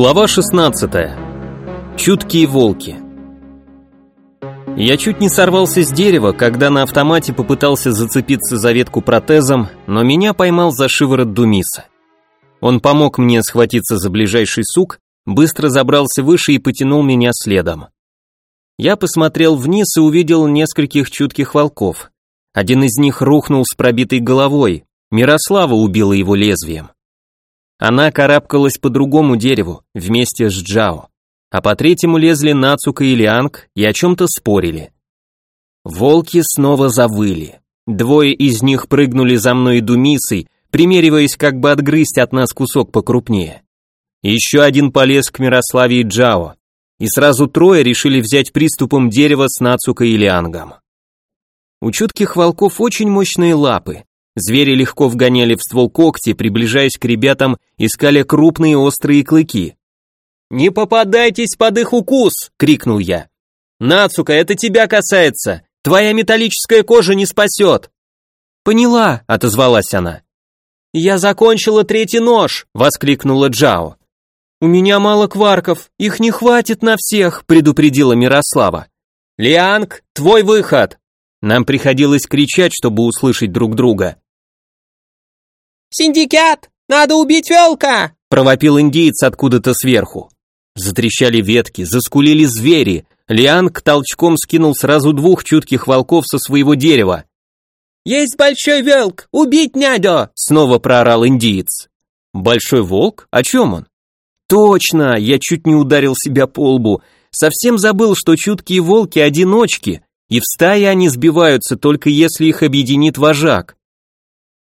Глава 16. Чуткие волки. Я чуть не сорвался с дерева, когда на автомате попытался зацепиться за ветку протезом, но меня поймал за шиворот Думиса. Он помог мне схватиться за ближайший сук, быстро забрался выше и потянул меня следом. Я посмотрел вниз и увидел нескольких чутких волков. Один из них рухнул с пробитой головой, Мирослава убила его лезвием. Она карабкалась по другому дереву, вместе с Джао. А по третьему лезли Нацука и Лианг и о чем-то спорили. Волки снова завыли. Двое из них прыгнули за мной Думисой, примериваясь как бы отгрызть от нас кусок покрупнее. Еще один полез к Мирославе и Джао. И сразу трое решили взять приступом дерево с Нацукой и Лиангом. У чутких волков очень мощные лапы, Звери легко вгоняли в ствол когти, приближаясь к ребятам, искали крупные острые клыки. «Не попадайтесь под их укус!» — крикнул я. «Нацука, это тебя касается! Твоя металлическая кожа не спасет!» «Поняла», — отозвалась она. «Я закончила третий нож!» — воскликнула Джао. «У меня мало кварков, их не хватит на всех», — предупредила Мирослава. «Лианг, твой выход!» Нам приходилось кричать, чтобы услышать друг друга. «Синдикат! Надо убить волка!» — провопил индиец откуда-то сверху. Затрещали ветки, заскулили звери. Лианг толчком скинул сразу двух чутких волков со своего дерева. «Есть большой волк! Убить надо!» — снова проорал индиец. «Большой волк? О чем он?» «Точно! Я чуть не ударил себя по лбу. Совсем забыл, что чуткие волки — одиночки, и в стае они сбиваются только если их объединит вожак.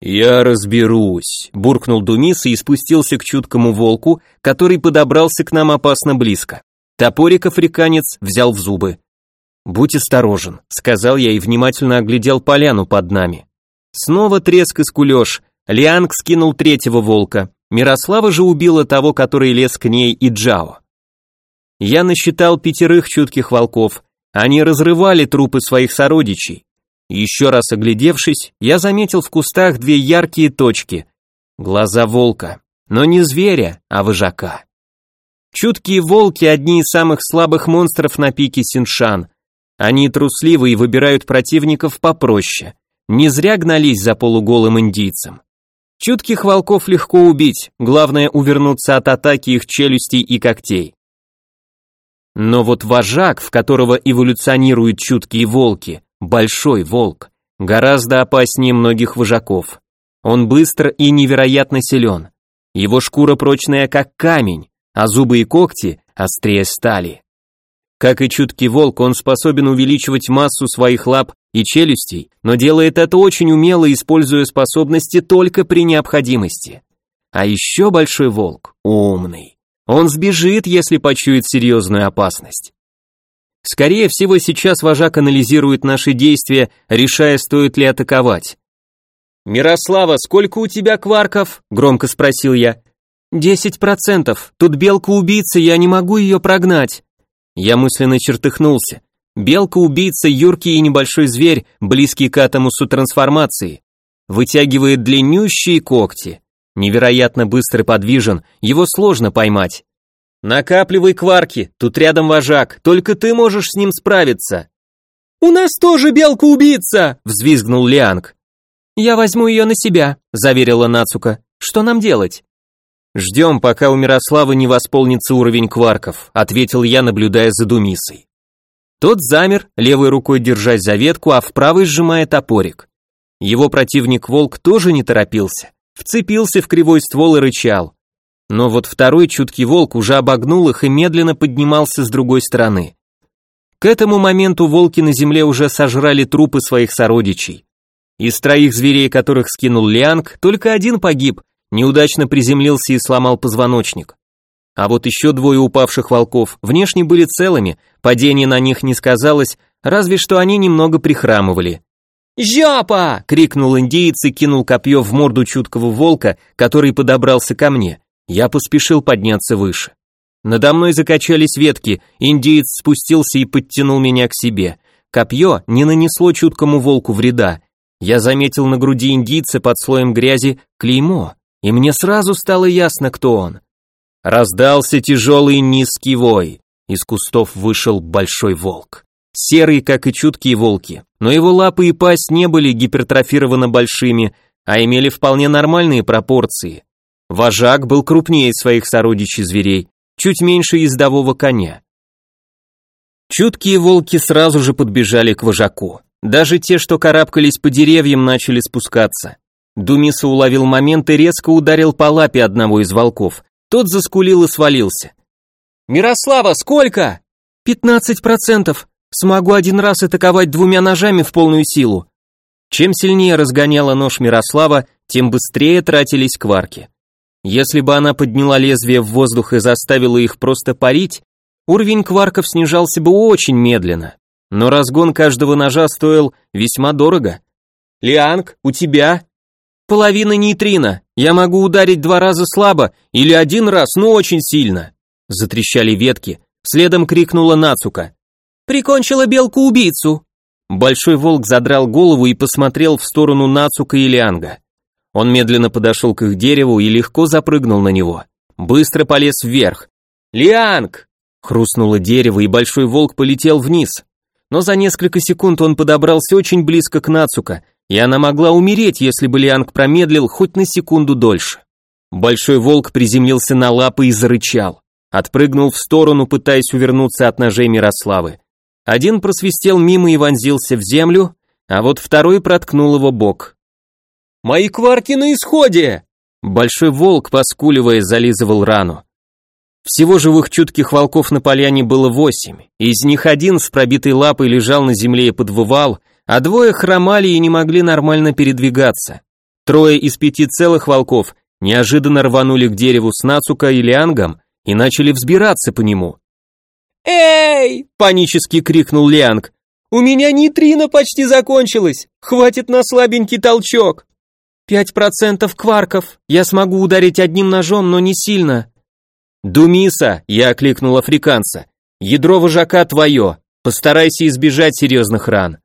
«Я разберусь», — буркнул Думис и спустился к чуткому волку, который подобрался к нам опасно близко. Топорик африканец взял в зубы. «Будь осторожен», — сказал я и внимательно оглядел поляну под нами. Снова треск и скулеж. Лианг скинул третьего волка. Мирослава же убила того, который лез к ней, и Джао. Я насчитал пятерых чутких волков. Они разрывали трупы своих сородичей. Еще раз оглядевшись, я заметил в кустах две яркие точки. Глаза волка, но не зверя, а вожака. Чуткие волки – одни из самых слабых монстров на пике Синшан. Они трусливы и выбирают противников попроще. Не зря гнались за полуголым индийцем. Чутких волков легко убить, главное увернуться от атаки их челюстей и когтей. Но вот вожак, в которого эволюционируют чуткие волки, Большой волк. Гораздо опаснее многих вожаков. Он быстр и невероятно силен. Его шкура прочная, как камень, а зубы и когти острее стали. Как и чуткий волк, он способен увеличивать массу своих лап и челюстей, но делает это очень умело, используя способности только при необходимости. А еще большой волк умный. Он сбежит, если почует серьезную опасность. Скорее всего, сейчас вожак анализирует наши действия, решая, стоит ли атаковать. «Мирослава, сколько у тебя кварков?» – громко спросил я. «Десять процентов. Тут белка-убийца, я не могу ее прогнать». Я мысленно чертыхнулся. Белка-убийца – юркий и небольшой зверь, близкий к атомусу трансформации. Вытягивает длиннющие когти. Невероятно быстро подвижен, его сложно поймать. Накапливай кварки, тут рядом вожак, только ты можешь с ним справиться. У нас тоже белка-убийца, взвизгнул Лианг. Я возьму ее на себя, заверила Нацука. Что нам делать? Ждем, пока у Мирославы не восполнится уровень кварков, ответил я, наблюдая за Думисой. Тот замер, левой рукой держась за ветку, а в правой сжимая топорик. Его противник волк тоже не торопился, вцепился в кривой ствол и рычал. Но вот второй чуткий волк уже обогнул их и медленно поднимался с другой стороны. К этому моменту волки на земле уже сожрали трупы своих сородичей. Из троих зверей, которых скинул Лианг, только один погиб, неудачно приземлился и сломал позвоночник. А вот еще двое упавших волков внешне были целыми, падение на них не сказалось, разве что они немного прихрамывали. «Жопа!» — крикнул индеец и кинул копье в морду чуткого волка, который подобрался ко мне. Я поспешил подняться выше. Надо мной закачались ветки, индиец спустился и подтянул меня к себе. Копье не нанесло чуткому волку вреда. Я заметил на груди индийца под слоем грязи клеймо, и мне сразу стало ясно, кто он. Раздался тяжелый низкий вой. Из кустов вышел большой волк. Серый, как и чуткие волки, но его лапы и пасть не были гипертрофированы большими, а имели вполне нормальные пропорции. Вожак был крупнее своих сородичей зверей, чуть меньше ездового коня. Чуткие волки сразу же подбежали к вожаку. Даже те, что карабкались по деревьям, начали спускаться. Думиса уловил момент и резко ударил по лапе одного из волков. Тот заскулил и свалился. «Мирослава, сколько?» «Пятнадцать процентов. Смогу один раз атаковать двумя ножами в полную силу». Чем сильнее разгоняла нож Мирослава, тем быстрее тратились кварки. Если бы она подняла лезвие в воздух и заставила их просто парить, уровень кварков снижался бы очень медленно. Но разгон каждого ножа стоил весьма дорого. «Лианг, у тебя?» «Половина нейтрино. Я могу ударить два раза слабо или один раз, но очень сильно». Затрещали ветки. Следом крикнула Нацука. «Прикончила белку-убийцу!» Большой волк задрал голову и посмотрел в сторону Нацука и Лианга. Он медленно подошел к их дереву и легко запрыгнул на него. Быстро полез вверх. «Лианг!» Хрустнуло дерево, и большой волк полетел вниз. Но за несколько секунд он подобрался очень близко к Нацука, и она могла умереть, если бы Лианг промедлил хоть на секунду дольше. Большой волк приземлился на лапы и зарычал. Отпрыгнул в сторону, пытаясь увернуться от ножей Мирославы. Один просвистел мимо и вонзился в землю, а вот второй проткнул его бок. «Мои кварки на исходе!» Большой волк, поскуливая, зализывал рану. Всего живых чутких волков на поляне было восемь, из них один с пробитой лапой лежал на земле и подвывал, а двое хромали и не могли нормально передвигаться. Трое из пяти целых волков неожиданно рванули к дереву с Нацука и Лиангом и начали взбираться по нему. «Эй!» – панически крикнул Лианг. «У меня нейтрино почти закончилось! Хватит на слабенький толчок!» «Пять процентов кварков. Я смогу ударить одним ножом, но не сильно». «Думиса!» — я окликнул африканца. «Ядро вожака твое. Постарайся избежать серьезных ран».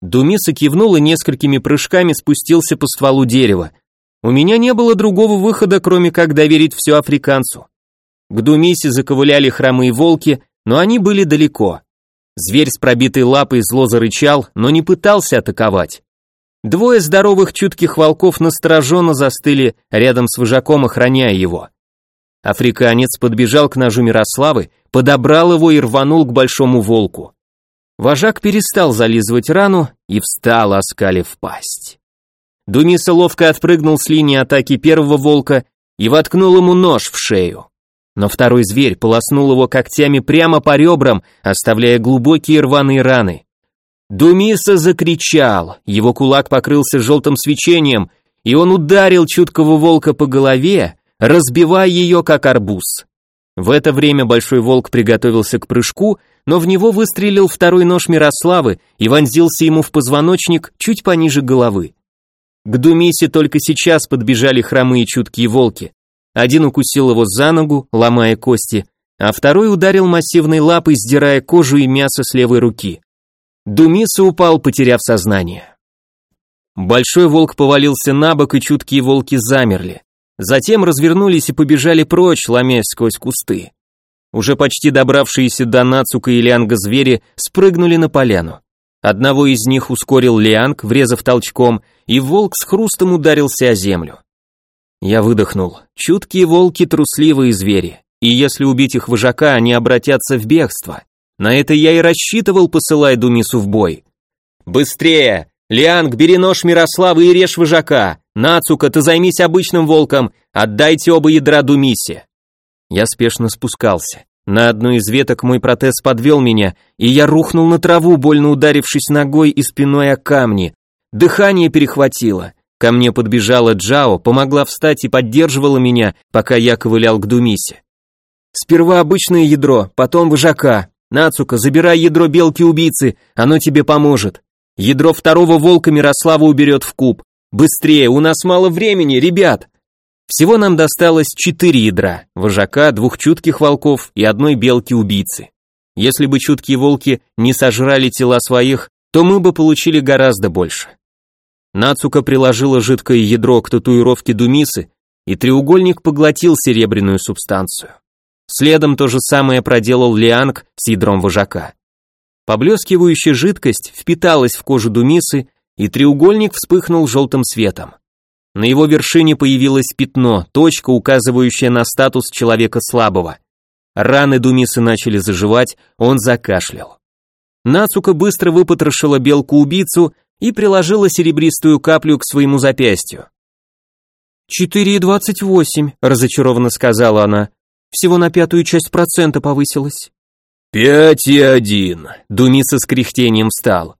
Думиса кивнул и несколькими прыжками спустился по стволу дерева. У меня не было другого выхода, кроме как доверить все африканцу. К Думисе заковыляли хромые волки, но они были далеко. Зверь с пробитой лапой зло зарычал, но не пытался атаковать. Двое здоровых чутких волков настороженно застыли рядом с вожаком, охраняя его. Африканец подбежал к ножу Мирославы, подобрал его и рванул к большому волку. Вожак перестал зализывать рану и встал, оскалив пасть. Думиса ловко отпрыгнул с линии атаки первого волка и воткнул ему нож в шею. Но второй зверь полоснул его когтями прямо по ребрам, оставляя глубокие рваные раны. Думиса закричал, его кулак покрылся желтым свечением, и он ударил чуткого волка по голове, разбивая ее как арбуз. В это время большой волк приготовился к прыжку, но в него выстрелил второй нож Мирославы и вонзился ему в позвоночник чуть пониже головы. К Думисе только сейчас подбежали хромые чуткие волки. Один укусил его за ногу, ломая кости, а второй ударил массивной лапой, сдирая кожу и мясо с левой руки. Думиса упал, потеряв сознание. Большой волк повалился на бок, и чуткие волки замерли. Затем развернулись и побежали прочь, ломясь сквозь кусты. Уже почти добравшиеся до Нацука и Лианга звери спрыгнули на поляну. Одного из них ускорил Лианг, врезав толчком, и волк с хрустом ударился о землю. Я выдохнул. Чуткие волки трусливые звери, и если убить их вожака, они обратятся в бегство. На это я и рассчитывал, посылая Думису в бой. «Быстрее! Лианг, бери нож Мирославы и режь вожака! Нацука, ты займись обычным волком, отдайте оба ядра Думисе!» Я спешно спускался. На одной из веток мой протез подвел меня, и я рухнул на траву, больно ударившись ногой и спиной о камни. Дыхание перехватило. Ко мне подбежала Джао, помогла встать и поддерживала меня, пока я ковылял к Думисе. Сперва обычное ядро, потом вожака, Нацука, забирай ядро белки-убийцы, оно тебе поможет. Ядро второго волка Мирослава уберет в куб. Быстрее, у нас мало времени, ребят. Всего нам досталось четыре ядра, вожака, двух чутких волков и одной белки-убийцы. Если бы чуткие волки не сожрали тела своих, то мы бы получили гораздо больше. Нацука приложила жидкое ядро к татуировке Думисы, и треугольник поглотил серебряную субстанцию. Следом то же самое проделал Лианг с ядром вожака. Поблескивающая жидкость впиталась в кожу Думисы, и треугольник вспыхнул желтым светом. На его вершине появилось пятно, точка, указывающая на статус человека слабого. Раны Думисы начали заживать, он закашлял. Нацука быстро выпотрошила белку-убийцу и приложила серебристую каплю к своему запястью. «Четыре двадцать восемь», — разочарованно сказала она. «Всего на пятую часть процента повысилась». «Пять и один», — Думиса с кряхтением встал.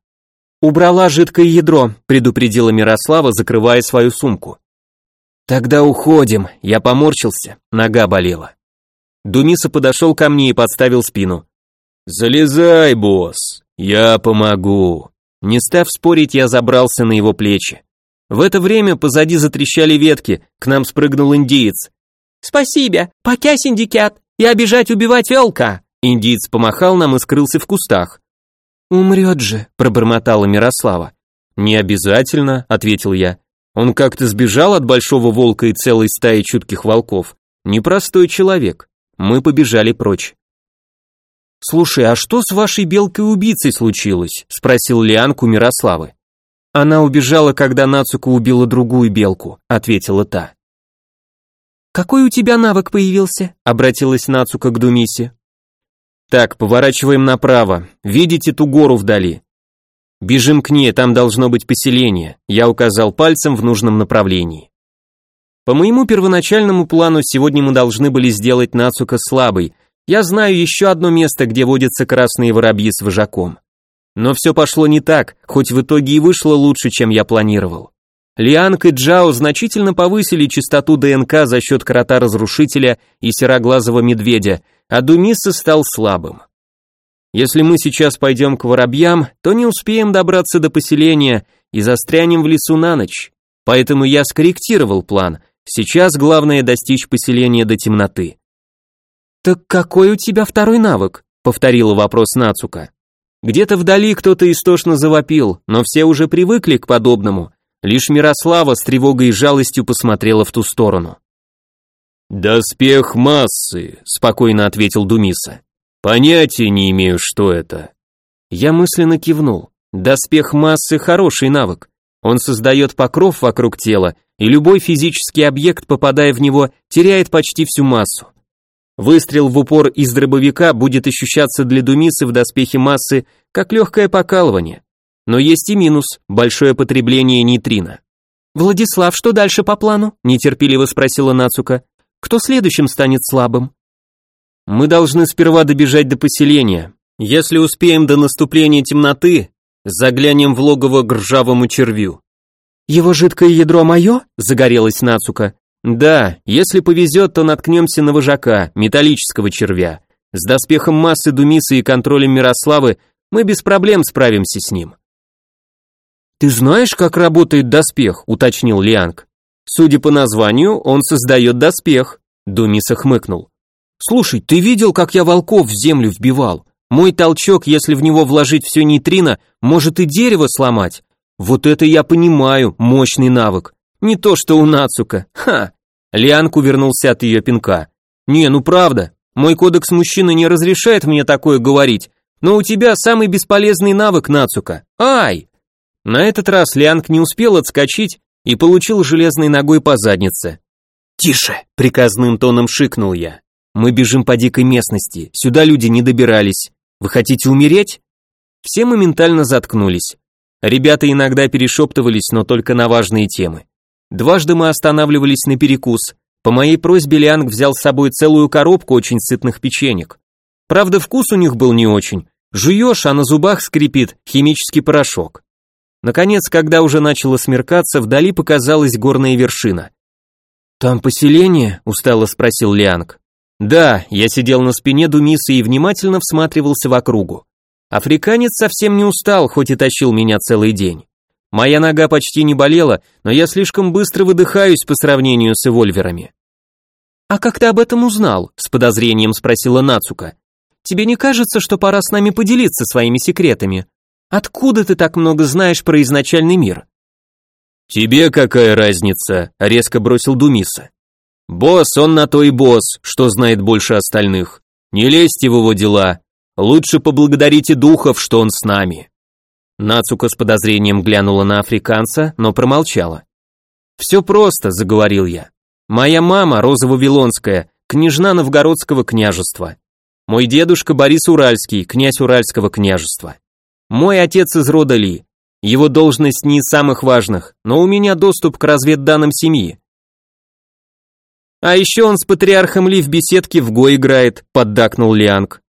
«Убрала жидкое ядро», — предупредила Мирослава, закрывая свою сумку. «Тогда уходим», — я поморщился, нога болела. Думиса подошел ко мне и подставил спину. «Залезай, босс, я помогу». Не став спорить, я забрался на его плечи. В это время позади затрещали ветки, к нам спрыгнул индиец. «Спасибо, пока, синдикат, я бежать убивать велка!» Индиец помахал нам и скрылся в кустах. «Умрет же», — пробормотала Мирослава. «Не обязательно», — ответил я. «Он как-то сбежал от большого волка и целой стаи чутких волков. Непростой человек. Мы побежали прочь». «Слушай, а что с вашей белкой-убийцей случилось?» — спросил Лианку Мирославы. «Она убежала, когда Нацука убила другую белку», — ответила та. «Какой у тебя навык появился?» — обратилась Нацука к Думисе. «Так, поворачиваем направо. Видите ту гору вдали?» «Бежим к ней, там должно быть поселение», — я указал пальцем в нужном направлении. По моему первоначальному плану сегодня мы должны были сделать Нацука слабой, я знаю еще одно место, где водятся красные воробьи с вожаком. Но все пошло не так, хоть в итоге и вышло лучше, чем я планировал. Лианг и Джао значительно повысили частоту ДНК за счет крота-разрушителя и сероглазого медведя, а Думиса стал слабым. Если мы сейчас пойдем к воробьям, то не успеем добраться до поселения и застрянем в лесу на ночь. Поэтому я скорректировал план. Сейчас главное достичь поселения до темноты. «Так какой у тебя второй навык?» — повторила вопрос Нацука. Где-то вдали кто-то истошно завопил, но все уже привыкли к подобному. Лишь Мирослава с тревогой и жалостью посмотрела в ту сторону. «Доспех массы», — спокойно ответил Думиса. «Понятия не имею, что это». Я мысленно кивнул. Доспех массы — хороший навык. Он создает покров вокруг тела, и любой физический объект, попадая в него, теряет почти всю массу. Выстрел в упор из дробовика будет ощущаться для Думисы в доспехе массы как легкое покалывание. Но есть и минус – большое потребление нейтрино. «Владислав, что дальше по плану?» – нетерпеливо спросила Нацука. «Кто следующим станет слабым?» «Мы должны сперва добежать до поселения. Если успеем до наступления темноты, заглянем в логово к ржавому червю». «Его жидкое ядро мое?» – загорелась Нацука. Да, если повезет, то наткнемся на вожака, металлического червя. С доспехом массы Думисы и контролем Мирославы мы без проблем справимся с ним. «Ты знаешь, как работает доспех?» — уточнил Лианг. «Судя по названию, он создает доспех», — Думиса хмыкнул. «Слушай, ты видел, как я волков в землю вбивал? Мой толчок, если в него вложить все нейтрино, может и дерево сломать. Вот это я понимаю, мощный навык. Не то что у Нацука. Ха. Лианг увернулся от ее пинка. Не, ну правда. Мой кодекс мужчины не разрешает мне такое говорить. Но у тебя самый бесполезный навык, Нацука. Ай! На этот раз Лианг не успел отскочить и получил железной ногой по заднице. «Тише!» — приказным тоном шикнул я. «Мы бежим по дикой местности, сюда люди не добирались. Вы хотите умереть?» Все моментально заткнулись. Ребята иногда перешептывались, но только на важные темы. Дважды мы останавливались на перекус. По моей просьбе Лианг взял с собой целую коробку очень сытных печенек. Правда, вкус у них был не очень. Жуешь, а на зубах скрипит химический порошок. Наконец, когда уже начало смеркаться, вдали показалась горная вершина. «Там поселение?» – устало спросил Лианг. «Да, я сидел на спине Думисы и внимательно всматривался в округу. Африканец совсем не устал, хоть и тащил меня целый день. Моя нога почти не болела, но я слишком быстро выдыхаюсь по сравнению с эвольверами. «А как ты об этом узнал?» – с подозрением спросила Нацука. «Тебе не кажется, что пора с нами поделиться своими секретами? Откуда ты так много знаешь про изначальный мир?» «Тебе какая разница?» – резко бросил Думиса. Босс, он на то и босс, что знает больше остальных. Не лезьте в его дела. Лучше поблагодарите духов, что он с нами. Нацука с подозрением глянула на африканца, но промолчала. «Все просто», — заговорил я. «Моя мама, Роза Вавилонская, княжна Новгородского княжества. Мой дедушка Борис Уральский, князь Уральского княжества. Мой отец из рода Ли. Его должность не из самых важных, но у меня доступ к разведданным семьи. А еще он с патриархом Ли в беседке в го играет, поддакнул Лианг.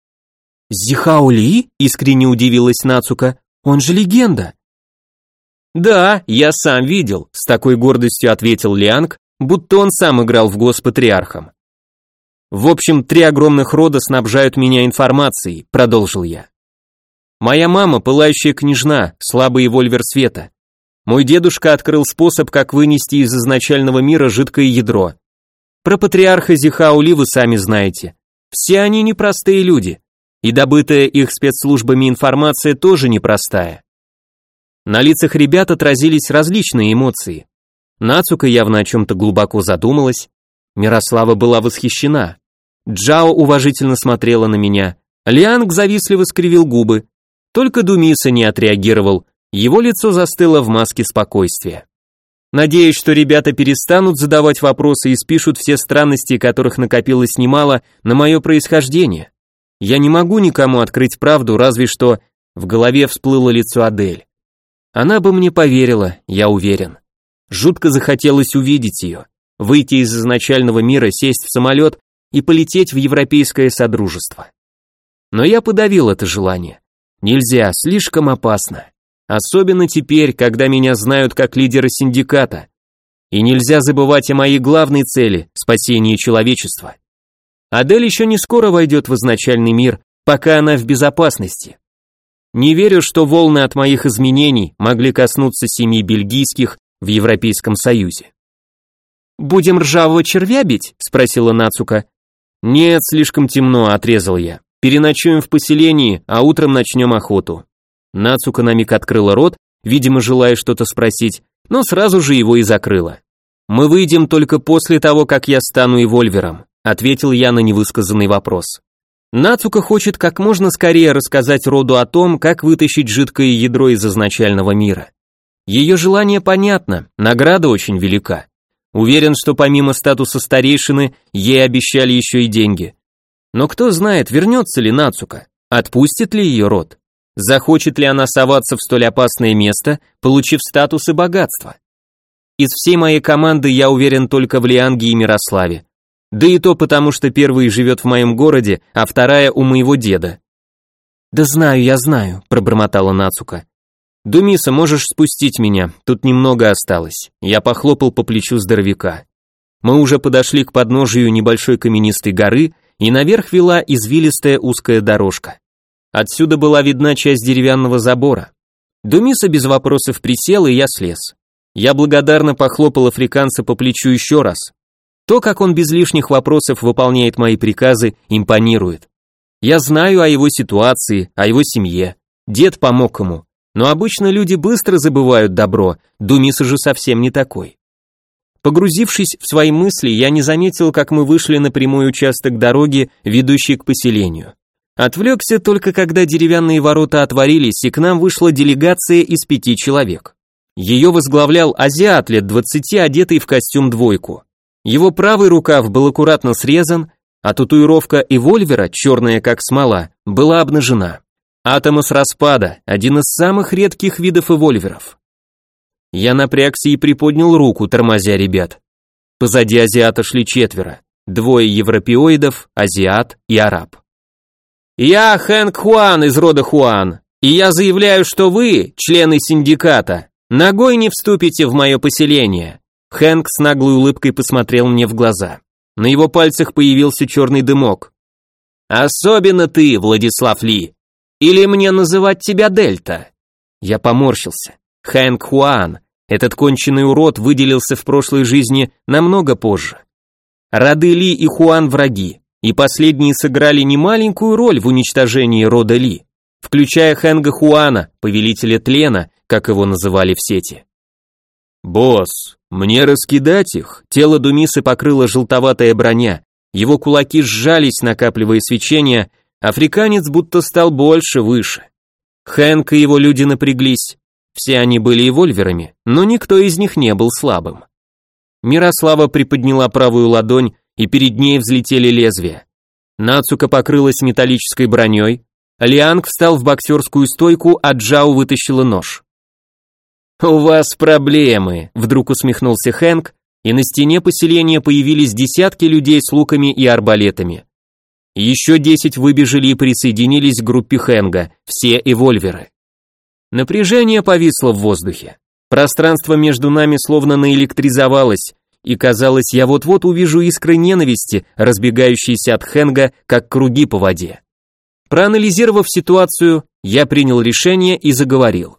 Зихао Ли? Искренне удивилась Нацука. Он же легенда. Да, я сам видел, с такой гордостью ответил Лианг, будто он сам играл в го с патриархом. В общем, три огромных рода снабжают меня информацией, продолжил я. Моя мама пылающая княжна, слабый вольвер света. Мой дедушка открыл способ, как вынести из изначального мира жидкое ядро. Про патриарха Зихаули вы сами знаете. Все они непростые люди, и добытая их спецслужбами информация тоже непростая. На лицах ребят отразились различные эмоции. Нацука явно о чем-то глубоко задумалась, Мирослава была восхищена. Джао уважительно смотрела на меня. Лианг завистливо скривил губы. Только Думиса не отреагировал, его лицо застыло в маске спокойствия. Надеюсь, что ребята перестанут задавать вопросы и спишут все странности, которых накопилось немало, на мое происхождение. Я не могу никому открыть правду, разве что в голове всплыло лицо Адель. Она бы мне поверила, я уверен. Жутко захотелось увидеть ее выйти из изначального мира, сесть в самолет и полететь в Европейское Содружество. Но я подавил это желание. Нельзя, слишком опасно. Особенно теперь, когда меня знают как лидера синдиката. И нельзя забывать о моей главной цели – спасении человечества. Адель еще не скоро войдет в изначальный мир, пока она в безопасности. Не верю, что волны от моих изменений могли коснуться семьи бельгийских в Европейском Союзе. «Будем ржавого червя бить?» – спросила Нацука. «Нет, слишком темно», – отрезал я. «Переночуем в поселении, а утром начнем охоту». Нацука на миг открыла рот, видимо, желая что-то спросить, но сразу же его и закрыла. «Мы выйдем только после того, как я стану эвольвером», – ответил я на невысказанный вопрос. Нацука хочет как можно скорее рассказать роду о том, как вытащить жидкое ядро из изначального мира. Ее желание понятно, награда очень велика. Уверен, что помимо статуса старейшины, ей обещали еще и деньги. Но кто знает, вернется ли Нацука, отпустит ли ее род, захочет ли она соваться в столь опасное место, получив статус и богатство. Из всей моей команды я уверен только в Лианге и Мирославе. Да и то потому, что первый живет в моем городе, а вторая у моего деда. «Да знаю, я знаю», — пробормотала Нацука. «Думиса, можешь спустить меня, тут немного осталось». Я похлопал по плечу здоровяка. Мы уже подошли к подножию небольшой каменистой горы, и наверх вела извилистая узкая дорожка. Отсюда была видна часть деревянного забора. Думиса без вопросов присел, и я слез. Я благодарно похлопал африканца по плечу еще раз. То, как он без лишних вопросов выполняет мои приказы, импонирует. Я знаю о его ситуации, о его семье. Дед помог ему, но обычно люди быстро забывают добро, Думиса же совсем не такой. Погрузившись в свои мысли, я не заметил, как мы вышли на прямой участок дороги, ведущий к поселению. Отвлекся только когда деревянные ворота отворились, и к нам вышла делегация из пяти человек. Ее возглавлял азиат лет двадцати, одетый в костюм двойку. Его правый рукав был аккуратно срезан, а татуировка эвольвера, черная как смола, была обнажена. Атомос распада – один из самых редких видов эвольверов. Я напрягся и приподнял руку, тормозя ребят. Позади азиата шли четверо. Двое европеоидов, азиат и араб. «Я Хэнк Хуан из рода Хуан, и я заявляю, что вы, члены синдиката, ногой не вступите в мое поселение». Хэнк с наглой улыбкой посмотрел мне в глаза. На его пальцах появился черный дымок. «Особенно ты, Владислав Ли. Или мне называть тебя Дельта?» Я поморщился. Хэнк Хуан, этот конченый урод выделился в прошлой жизни намного позже. Роды Ли и Хуан враги, и последние сыграли немаленькую роль в уничтожении рода Ли, включая Хэнга Хуана, повелителя тлена, как его называли в сети. «Босс, мне раскидать их?» Тело Думисы покрыла желтоватая броня, его кулаки сжались, накапливая свечение, африканец будто стал больше, выше. Хэнк и его люди напряглись. Все они были эвольверами, но никто из них не был слабым. Мирослава приподняла правую ладонь, и перед ней взлетели лезвия. Нацука покрылась металлической броней, Лианг встал в боксерскую стойку, а Джао вытащила нож. «У вас проблемы», — вдруг усмехнулся Хэнк, и на стене поселения появились десятки людей с луками и арбалетами. Еще десять выбежали и присоединились к группе Хэнга, все эвольверы. Напряжение повисло в воздухе. Пространство между нами словно наэлектризовалось, и казалось, я вот-вот увижу искры ненависти, разбегающиеся от Хэнга, как круги по воде. Проанализировав ситуацию, я принял решение и заговорил.